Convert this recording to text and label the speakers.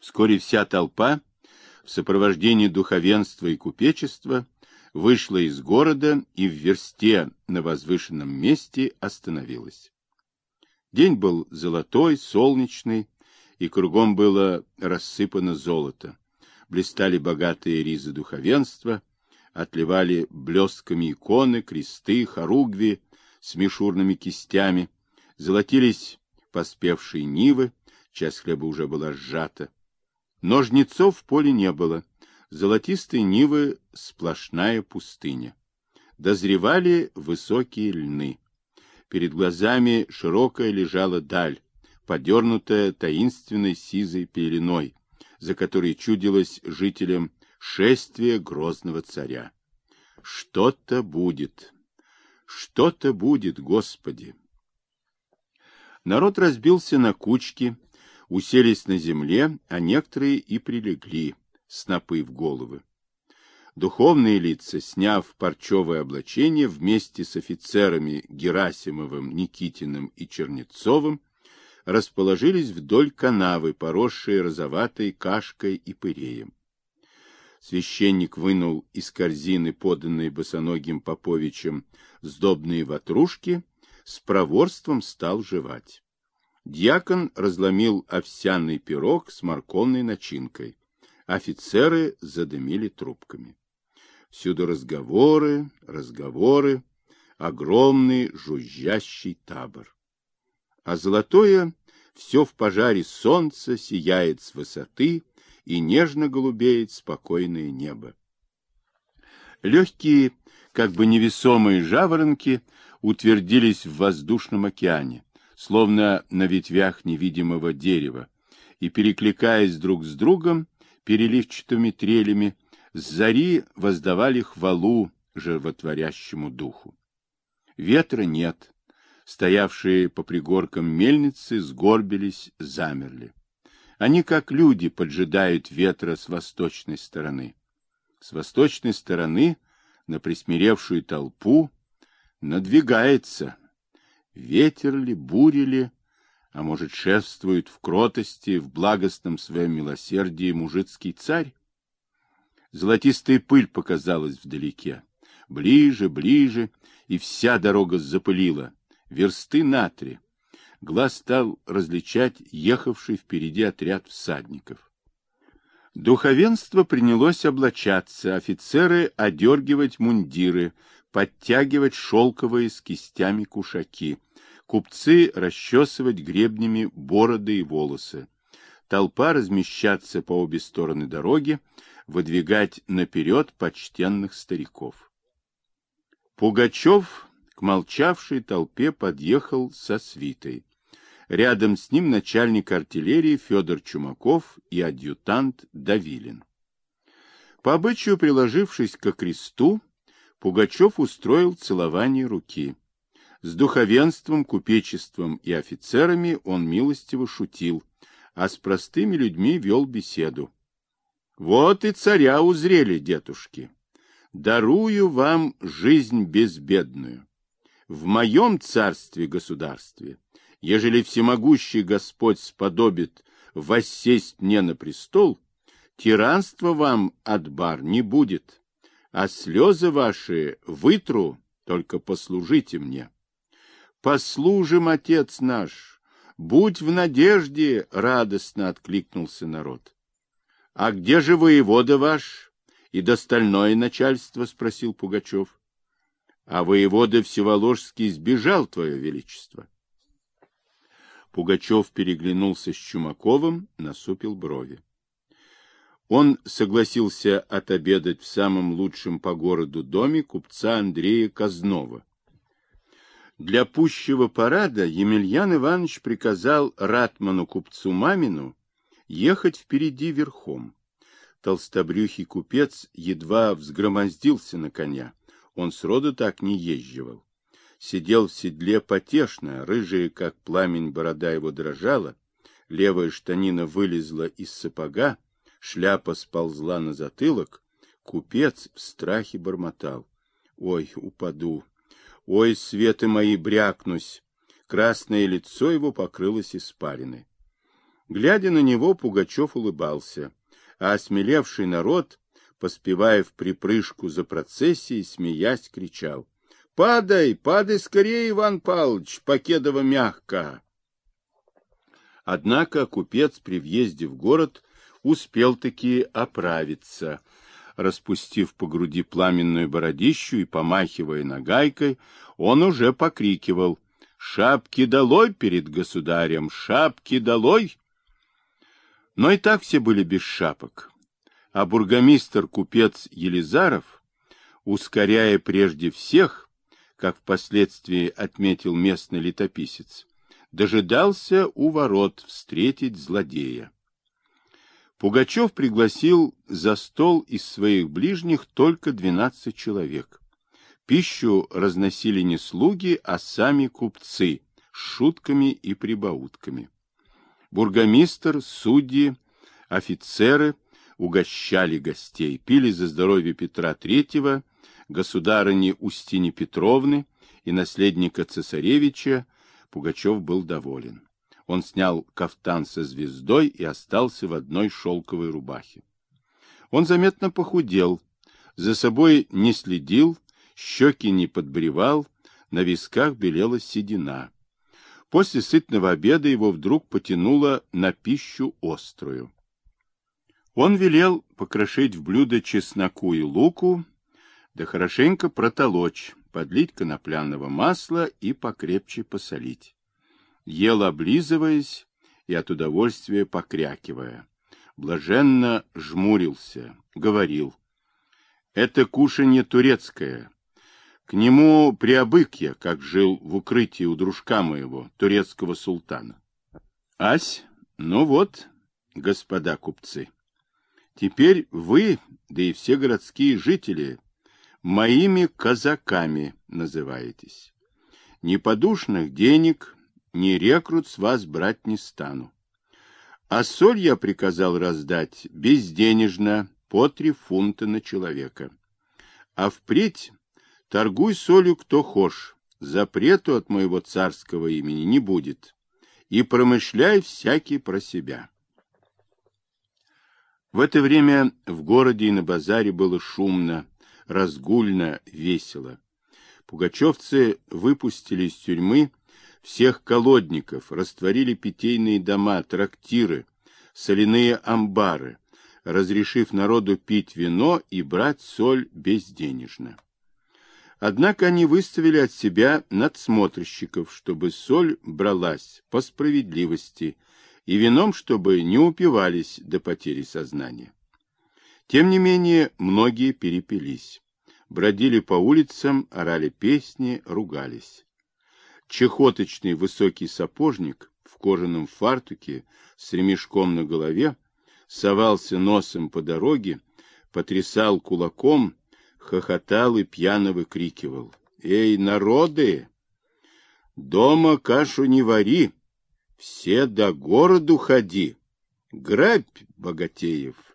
Speaker 1: Вскоре вся толпа в сопровождении духовенства и купечества вышла из города и в версте на возвышенном месте остановилась. День был золотой, солнечный, и кругом было рассыпано золото. Блистали богатые ризы духовенства, отливали блестками иконы, кресты, хоругви с мишурными кистями, золотились поспевшие нивы, часть хлеба уже была сжата. Но жнецов в поле не было, золотистые нивы — сплошная пустыня. Дозревали высокие льны. Перед глазами широкая лежала даль, подернутая таинственной сизой пеленой, за которой чудилось жителям шествие грозного царя. Что-то будет, что-то будет, Господи! Народ разбился на кучки, уселись на земле, а некоторые и прилегли, снопы в головы. Духовные лица, сняв парчевое облачение, вместе с офицерами Герасимовым, Никитиным и Чернецовым, расположились вдоль канавы, поросшей розоватой кашкой и пыреем. Священник вынул из корзины, поданной босоногим Поповичем, сдобные ватрушки, с проворством стал жевать. Дьякон разломил овсяный пирог с морковной начинкой. Офицеры задымили трубками. Всюду разговоры, разговоры, огромный жужжащий табор. А золотое все в пожаре солнца сияет с высоты и нежно голубеет спокойное небо. Легкие, как бы невесомые жаворонки утвердились в воздушном океане, словно на ветвях невидимого дерева, и, перекликаясь друг с другом, переливчатыми трелями, с зари воздавали хвалу животворящему духу. Ветра нет. Стоявшие по пригоркам мельницы сгорбились, замерли. Они, как люди, поджидают ветра с восточной стороны. С восточной стороны на присмиревшую толпу надвигается. Ветер ли, буря ли, а может, шествует в кротости, в благостном своем милосердии мужицкий царь? Золотистая пыль показалась вдалеке. Ближе, ближе, и вся дорога запылила. Версты на три. Глаз стал различать ехавший впереди отряд всадников. Духовенство принялось облачаться, офицеры одергивать мундиры, подтягивать шелковые с кистями кушаки, купцы расчесывать гребнями бороды и волосы, толпа размещаться по обе стороны дороги, выдвигать наперед почтенных стариков. Пугачев к молчавшей толпе подъехал со свитой. Рядом с ним начальник артиллерии Федор Чумаков и адъютант Давилин. По обычаю, приложившись к кресту, Пугачев устроил целование руки. С духовенством, купечеством и офицерами он милостиво шутил, а с простыми людьми вел беседу. Вот и царя узрели, дедушки. Дарую вам жизнь безбедную. В моем царстве-государстве ежели всемогущий Господь сподобит воссесть мне на престол, тиранства вам от бар не будет, а слезы ваши вытру, только послужите мне. Послужим, отец наш, будь в надежде, радостно откликнулся народ. А где же воевода ваш и достальное начальство, спросил Пугачев. А воевода Всеволожский сбежал, твое величество. Пугачев переглянулся с Чумаковым, насупил брови. Он согласился отобедать в самом лучшем по городу доме купца Андрея Казнова. Для пущего парада Емельян Иванович приказал ратману купцу Мамину ехать впереди верхом. Толстобрюхий купец едва взгромоздился на коня. Он сроду так не езживал сидел в седле потешно, рыжая, как пламень, борода его дрожала, левая штанина вылезла из сапога, шляпа сползла на затылок, купец в страхе бормотал. Ой, упаду! Ой, светы мои, брякнусь! Красное лицо его покрылось испариной. Глядя на него, Пугачев улыбался, а осмелевший народ, поспевая в припрыжку за процессией, смеясь, кричал. — Падай, падай скорее, Иван Павлович, покедово мягко! Однако купец при въезде в город успел-таки оправиться. Распустив по груди пламенную бородищу и помахивая нагайкой, он уже покрикивал «Шапки долой перед государем! Шапки долой!» Но и так все были без шапок. А бургомистр-купец Елизаров, ускоряя прежде всех, как впоследствии отметил местный летописец, дожидался у ворот встретить злодея. Пугачев пригласил за стол из своих ближних только двенадцать человек. Пищу разносили не слуги, а сами купцы с шутками и прибаутками бургомистр, судьи, офицеры угощали гостей, пили за здоровье Петра III, государыни Устини Петровны и наследника цесаревича, Пугачев был доволен. Он снял кафтан со звездой и остался в одной шелковой рубахе. Он заметно похудел, за собой не следил, щеки не подбревал, на висках белела седина. После сытного обеда его вдруг потянуло на пищу острую. Он велел покрошить в блюдо чесноку и луку, да хорошенько протолочь, подлить конопляного масла и покрепче посолить. Ел, облизываясь и от удовольствия покрякивая. Блаженно жмурился, говорил. Это кушанье турецкое, к нему приобык я, как жил в укрытии у дружка моего, турецкого султана. Ась, ну вот, господа купцы, теперь вы, да и все городские жители, моими казаками называетесь. Ни подушных денег, ни рекрут с вас брать не стану. А соль я приказал раздать безденежно, по три фунта на человека. А впредь Торгуй солью кто хошь, запрету от моего царского имени не будет, и промышляй всякий про себя. В это время в городе и на базаре было шумно, разгульно, весело. Пугачевцы выпустили из тюрьмы всех колодников, растворили питейные дома, трактиры, соляные амбары, разрешив народу пить вино и брать соль безденежно. Однако они выставили от себя надсмотрщиков, чтобы соль бралась по справедливости, и вином, чтобы не упивались до потери сознания. Тем не менее, многие перепились. Бродили по улицам, орали песни, ругались. Чехоточный высокий сапожник в кожаном фартуке с ремешком на голове совался носом по дороге, потрясал кулаком хохотал и пьяно выкрикивал. «Эй, народы! Дома кашу не вари, все до городу ходи, грабь богатеев!»